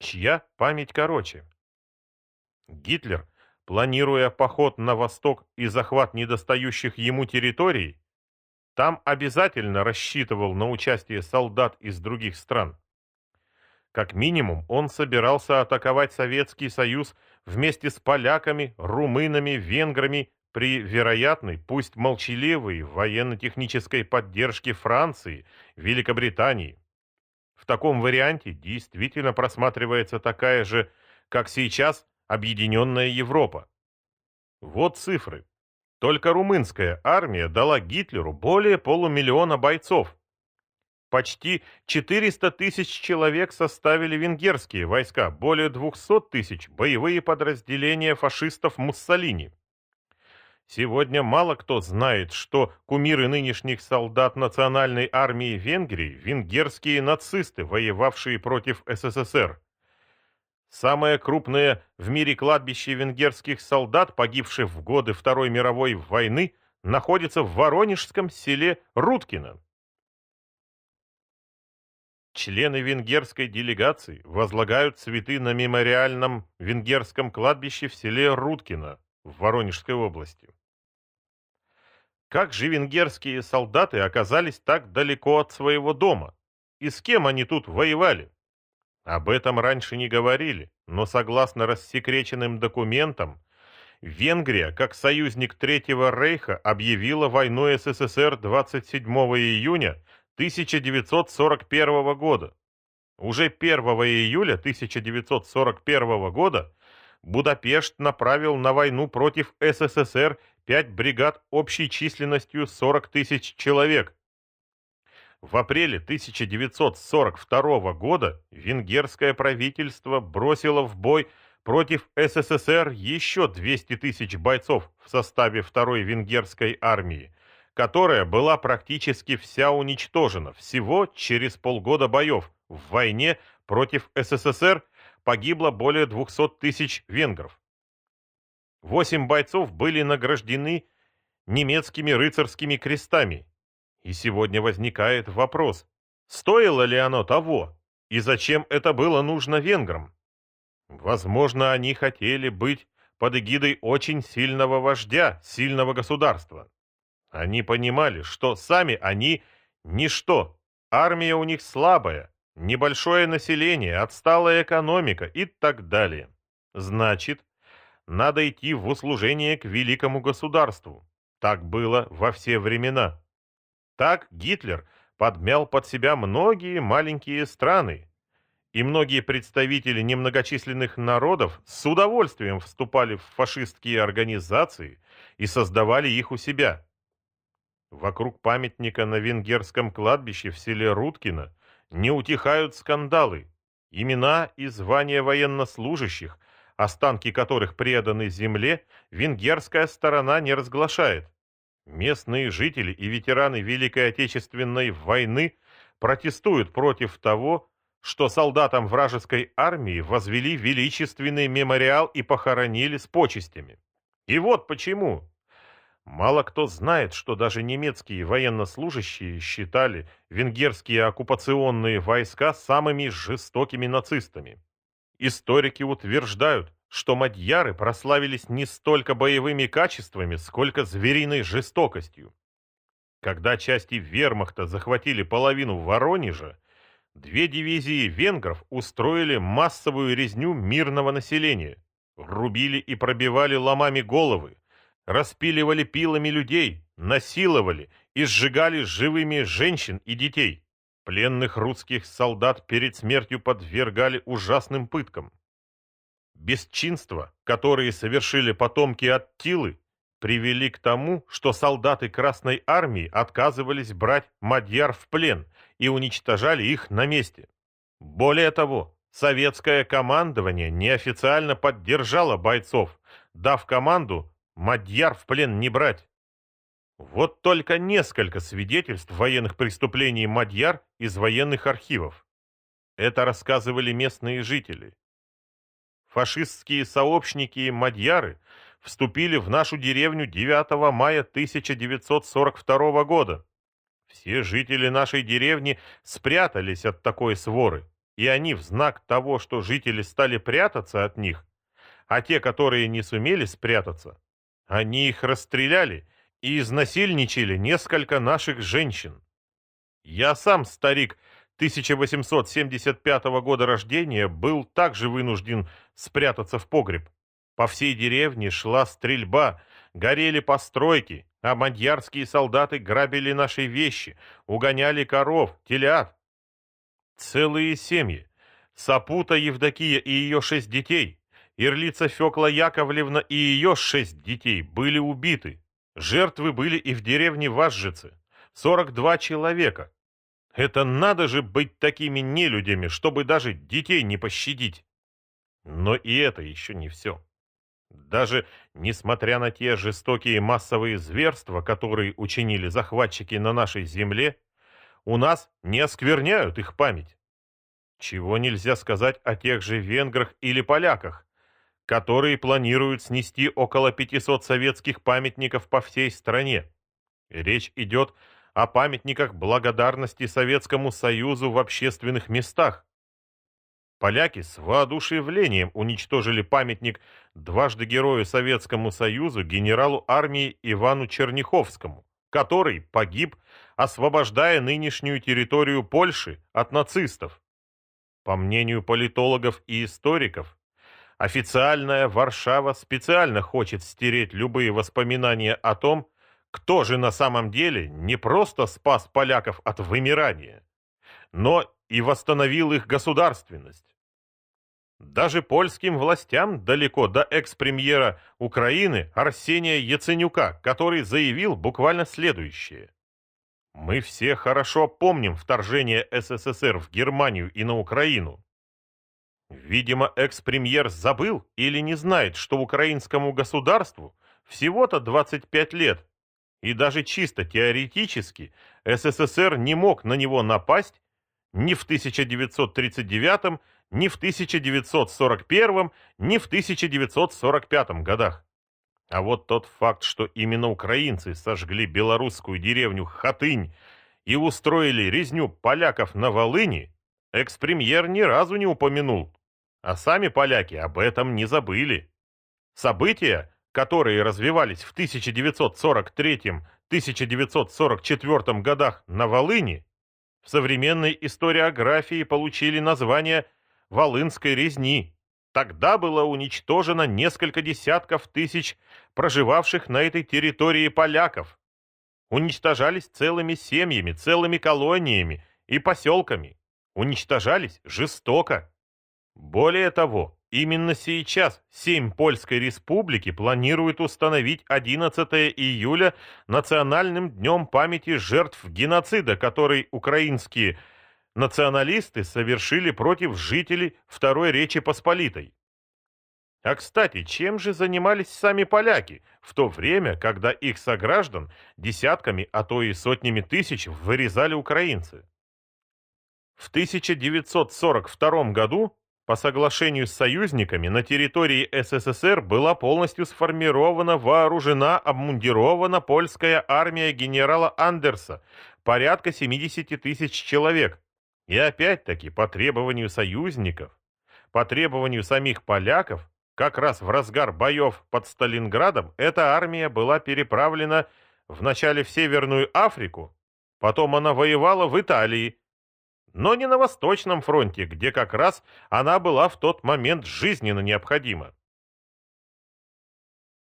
чья память короче. Гитлер, планируя поход на восток и захват недостающих ему территорий, там обязательно рассчитывал на участие солдат из других стран. Как минимум, он собирался атаковать Советский Союз вместе с поляками, румынами, венграми при вероятной, пусть молчаливой, военно-технической поддержке Франции, Великобритании. В таком варианте действительно просматривается такая же, как сейчас, объединенная Европа. Вот цифры. Только румынская армия дала Гитлеру более полумиллиона бойцов. Почти 400 тысяч человек составили венгерские войска, более 200 тысяч – боевые подразделения фашистов Муссолини. Сегодня мало кто знает, что кумиры нынешних солдат национальной армии Венгрии – венгерские нацисты, воевавшие против СССР. Самое крупное в мире кладбище венгерских солдат, погибших в годы Второй мировой войны, находится в воронежском селе Руткино. Члены венгерской делегации возлагают цветы на мемориальном венгерском кладбище в селе Руткино в Воронежской области. Как же венгерские солдаты оказались так далеко от своего дома? И с кем они тут воевали? Об этом раньше не говорили, но согласно рассекреченным документам, Венгрия, как союзник Третьего Рейха, объявила войну СССР 27 июня 1941 года. Уже 1 июля 1941 года Будапешт направил на войну против СССР пять бригад общей численностью 40 тысяч человек. В апреле 1942 года венгерское правительство бросило в бой против СССР еще 200 тысяч бойцов в составе второй венгерской армии, которая была практически вся уничтожена всего через полгода боев. В войне против СССР погибло более 200 тысяч венгров. Восемь бойцов были награждены немецкими рыцарскими крестами. И сегодня возникает вопрос, стоило ли оно того, и зачем это было нужно венграм? Возможно, они хотели быть под эгидой очень сильного вождя, сильного государства. Они понимали, что сами они – ничто, армия у них слабая, небольшое население, отсталая экономика и так далее. Значит, надо идти в услужение к великому государству. Так было во все времена. Так Гитлер подмял под себя многие маленькие страны, и многие представители немногочисленных народов с удовольствием вступали в фашистские организации и создавали их у себя. Вокруг памятника на венгерском кладбище в селе Руткино не утихают скандалы. Имена и звания военнослужащих, останки которых преданы земле, венгерская сторона не разглашает. Местные жители и ветераны Великой Отечественной войны протестуют против того, что солдатам вражеской армии возвели величественный мемориал и похоронили с почестями. И вот почему. Мало кто знает, что даже немецкие военнослужащие считали венгерские оккупационные войска самыми жестокими нацистами. Историки утверждают, что мадьяры прославились не столько боевыми качествами, сколько звериной жестокостью. Когда части вермахта захватили половину Воронежа, две дивизии венгров устроили массовую резню мирного населения, рубили и пробивали ломами головы, распиливали пилами людей, насиловали и сжигали живыми женщин и детей. Пленных русских солдат перед смертью подвергали ужасным пыткам. Бесчинства, которые совершили потомки Аттилы, привели к тому, что солдаты Красной Армии отказывались брать мадьяр в плен и уничтожали их на месте. Более того, советское командование неофициально поддержало бойцов, дав команду Мадьяр в плен не брать. Вот только несколько свидетельств военных преступлений Мадьяр из военных архивов. Это рассказывали местные жители. Фашистские сообщники Мадьяры вступили в нашу деревню 9 мая 1942 года. Все жители нашей деревни спрятались от такой своры, и они в знак того, что жители стали прятаться от них, а те, которые не сумели спрятаться, они их расстреляли и изнасильничали несколько наших женщин. Я сам, старик 1875 года рождения, был также вынужден спрятаться в погреб. По всей деревне шла стрельба, горели постройки, а мадьярские солдаты грабили наши вещи, угоняли коров, телят. Целые семьи. Сапута Евдокия и ее шесть детей, Ирлица Фекла Яковлевна и ее шесть детей были убиты. Жертвы были и в деревне Важжицы. 42 человека. Это надо же быть такими нелюдями, чтобы даже детей не пощадить. Но и это еще не все. Даже несмотря на те жестокие массовые зверства, которые учинили захватчики на нашей земле, у нас не оскверняют их память. Чего нельзя сказать о тех же венграх или поляках, которые планируют снести около 500 советских памятников по всей стране. Речь идет о памятниках благодарности Советскому Союзу в общественных местах. Поляки с воодушевлением уничтожили памятник дважды герою Советскому Союзу генералу армии Ивану Черняховскому, который погиб, освобождая нынешнюю территорию Польши от нацистов. По мнению политологов и историков, официальная Варшава специально хочет стереть любые воспоминания о том, кто же на самом деле не просто спас поляков от вымирания, но и восстановил их государственность. Даже польским властям далеко до экс-премьера Украины Арсения Яценюка, который заявил буквально следующее. «Мы все хорошо помним вторжение СССР в Германию и на Украину. Видимо, экс-премьер забыл или не знает, что украинскому государству всего-то 25 лет, и даже чисто теоретически СССР не мог на него напасть ни в 1939, ни в 1941, ни в 1945 годах. А вот тот факт, что именно украинцы сожгли белорусскую деревню Хатынь и устроили резню поляков на Волыни, экс-премьер ни разу не упомянул. А сами поляки об этом не забыли. События, которые развивались в 1943-1944 годах на Волыни, в современной историографии получили название «Волынской резни». Тогда было уничтожено несколько десятков тысяч проживавших на этой территории поляков. Уничтожались целыми семьями, целыми колониями и поселками. Уничтожались жестоко. Более того, Именно сейчас Сейм Польской Республики планирует установить 11 июля национальным днем памяти жертв геноцида, который украинские националисты совершили против жителей Второй Речи Посполитой. А кстати, чем же занимались сами поляки в то время, когда их сограждан десятками, а то и сотнями тысяч вырезали украинцы? В 1942 году по соглашению с союзниками на территории СССР была полностью сформирована, вооружена, обмундирована польская армия генерала Андерса, порядка 70 тысяч человек. И опять-таки по требованию союзников, по требованию самих поляков, как раз в разгар боев под Сталинградом эта армия была переправлена вначале в Северную Африку, потом она воевала в Италии, но не на Восточном фронте, где как раз она была в тот момент жизненно необходима.